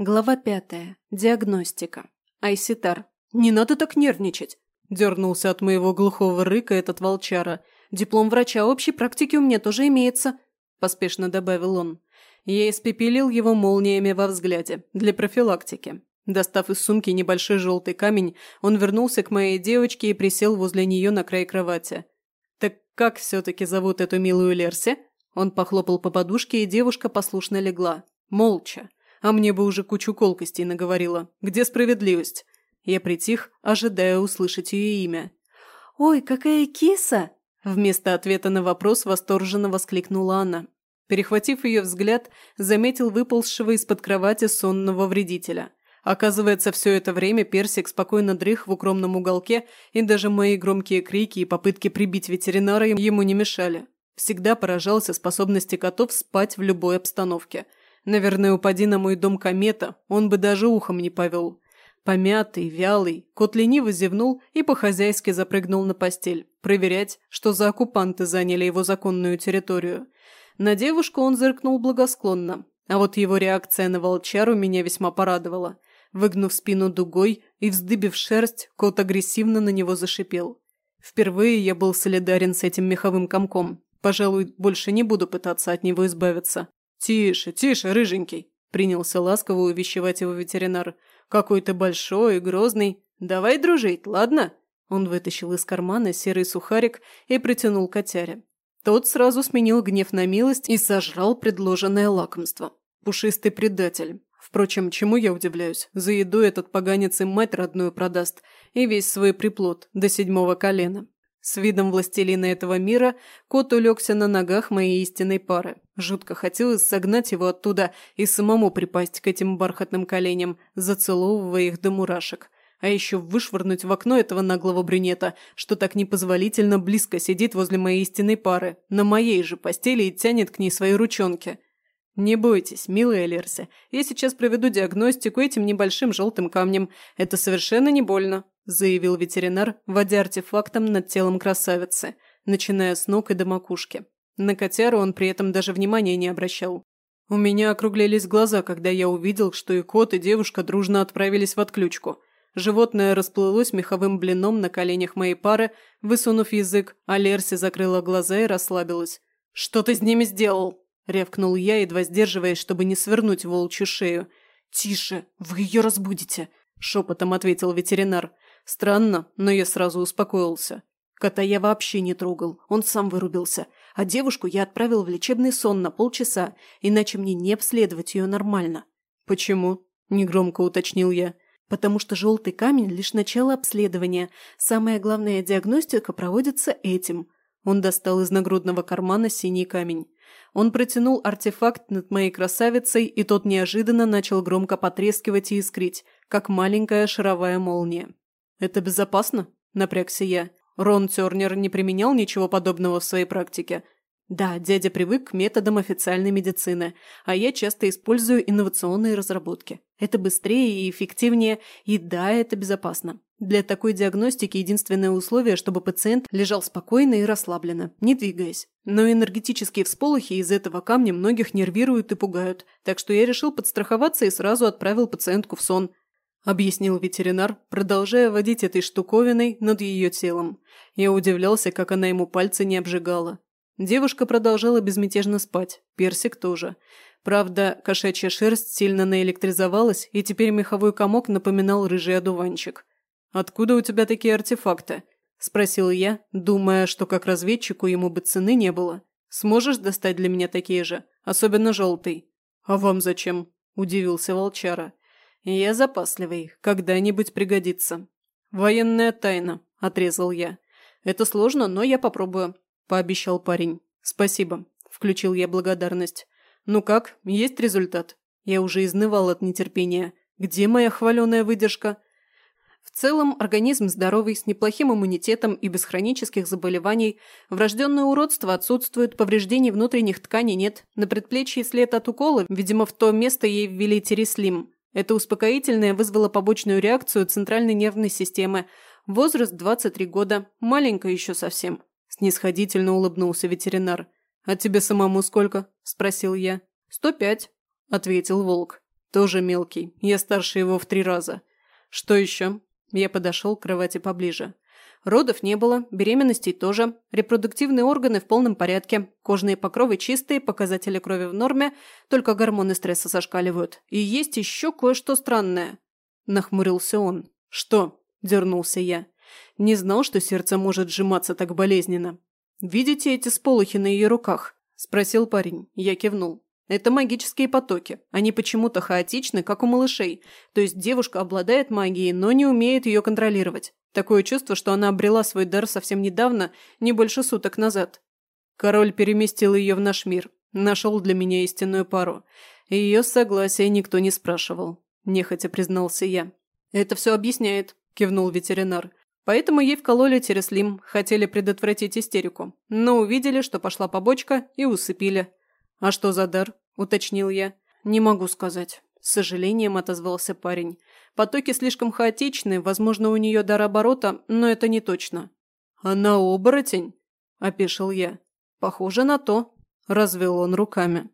Глава пятая. Диагностика. Айситар. «Не надо так нервничать!» Дернулся от моего глухого рыка этот волчара. «Диплом врача общей практики у меня тоже имеется», – поспешно добавил он. Я испепелил его молниями во взгляде, для профилактики. Достав из сумки небольшой желтый камень, он вернулся к моей девочке и присел возле нее на край кровати. «Так как все-таки зовут эту милую Лерси?» Он похлопал по подушке, и девушка послушно легла. Молча. А мне бы уже кучу колкостей наговорила. Где справедливость? Я притих, ожидая услышать ее имя. «Ой, какая киса!» Вместо ответа на вопрос восторженно воскликнула она. Перехватив ее взгляд, заметил выползшего из-под кровати сонного вредителя. Оказывается, все это время Персик спокойно дрых в укромном уголке, и даже мои громкие крики и попытки прибить ветеринара ему не мешали. Всегда поражался способности котов спать в любой обстановке. Наверное, упади на мой дом комета, он бы даже ухом не повел. Помятый, вялый, кот лениво зевнул и по-хозяйски запрыгнул на постель, проверять, что за оккупанты заняли его законную территорию. На девушку он зыркнул благосклонно, а вот его реакция на волчару меня весьма порадовала. Выгнув спину дугой и вздыбив шерсть, кот агрессивно на него зашипел. Впервые я был солидарен с этим меховым комком. Пожалуй, больше не буду пытаться от него избавиться. «Тише, тише, рыженький!» – принялся ласково увещевать его ветеринар. «Какой ты большой и грозный. Давай дружить, ладно?» Он вытащил из кармана серый сухарик и протянул котяре. Тот сразу сменил гнев на милость и сожрал предложенное лакомство. Пушистый предатель. Впрочем, чему я удивляюсь? За еду этот поганец и мать родную продаст, и весь свой приплод, до седьмого колена. С видом властелина этого мира кот улегся на ногах моей истинной пары. Жутко хотелось согнать его оттуда и самому припасть к этим бархатным коленям, зацеловывая их до мурашек. А еще вышвырнуть в окно этого наглого брюнета, что так непозволительно близко сидит возле моей истинной пары, на моей же постели и тянет к ней свои ручонки. «Не бойтесь, милая Лерси, я сейчас проведу диагностику этим небольшим желтым камнем. Это совершенно не больно заявил ветеринар, водя артефактом над телом красавицы, начиная с ног и до макушки. На котяру он при этом даже внимания не обращал. У меня округлились глаза, когда я увидел, что и кот, и девушка дружно отправились в отключку. Животное расплылось меховым блином на коленях моей пары, высунув язык, а Лерси закрыла глаза и расслабилась. «Что ты с ними сделал?» – рявкнул я, едва сдерживаясь, чтобы не свернуть волчью шею. «Тише, вы ее разбудите!» – шепотом ответил ветеринар. Странно, но я сразу успокоился. Кота я вообще не трогал, он сам вырубился. А девушку я отправил в лечебный сон на полчаса, иначе мне не обследовать ее нормально. «Почему?» – негромко уточнил я. «Потому что желтый камень – лишь начало обследования. Самая главная диагностика проводится этим». Он достал из нагрудного кармана синий камень. Он протянул артефакт над моей красавицей, и тот неожиданно начал громко потрескивать и искрить, как маленькая шаровая молния. «Это безопасно?» – напрягся я. Рон Тернер не применял ничего подобного в своей практике. Да, дядя привык к методам официальной медицины, а я часто использую инновационные разработки. Это быстрее и эффективнее, и да, это безопасно. Для такой диагностики единственное условие, чтобы пациент лежал спокойно и расслабленно, не двигаясь. Но энергетические всполохи из этого камня многих нервируют и пугают, так что я решил подстраховаться и сразу отправил пациентку в сон – объяснил ветеринар, продолжая водить этой штуковиной над ее телом. Я удивлялся, как она ему пальцы не обжигала. Девушка продолжала безмятежно спать, персик тоже. Правда, кошачья шерсть сильно наэлектризовалась, и теперь меховой комок напоминал рыжий одуванчик. «Откуда у тебя такие артефакты?» – спросил я, думая, что как разведчику ему бы цены не было. «Сможешь достать для меня такие же? Особенно желтый?» «А вам зачем?» – удивился волчара. «Я запасливый, когда-нибудь пригодится». «Военная тайна», – отрезал я. «Это сложно, но я попробую», – пообещал парень. «Спасибо», – включил я благодарность. «Ну как, есть результат?» Я уже изнывал от нетерпения. «Где моя хваленая выдержка?» В целом, организм здоровый, с неплохим иммунитетом и без хронических заболеваний. Врожденное уродство отсутствует, повреждений внутренних тканей нет. На предплечье след от укола, видимо, в то место ей ввели терислим. Это успокоительное вызвало побочную реакцию центральной нервной системы. Возраст 23 года, маленькая еще совсем. Снисходительно улыбнулся ветеринар. «А тебе самому сколько?» – спросил я. «Сто пять», – ответил волк. Тоже мелкий. Я старше его в три раза. Что еще? Я подошел к кровати поближе. Родов не было, беременностей тоже, репродуктивные органы в полном порядке, кожные покровы чистые, показатели крови в норме, только гормоны стресса зашкаливают. И есть еще кое-что странное. Нахмурился он. «Что?» – дернулся я. Не знал, что сердце может сжиматься так болезненно. «Видите эти сполохи на ее руках?» – спросил парень. Я кивнул. Это магические потоки. Они почему-то хаотичны, как у малышей. То есть девушка обладает магией, но не умеет ее контролировать. Такое чувство, что она обрела свой дар совсем недавно, не больше суток назад. Король переместил ее в наш мир. Нашел для меня истинную пару. Ее согласия никто не спрашивал. Нехотя признался я. «Это все объясняет», – кивнул ветеринар. Поэтому ей вкололи тереслим, хотели предотвратить истерику. Но увидели, что пошла побочка, и усыпили. «А что за дар?» – уточнил я. «Не могу сказать». С сожалением отозвался парень. «Потоки слишком хаотичны, возможно, у нее дар оборота, но это не точно». «Она оборотень?» – опешил я. «Похоже на то», – развел он руками.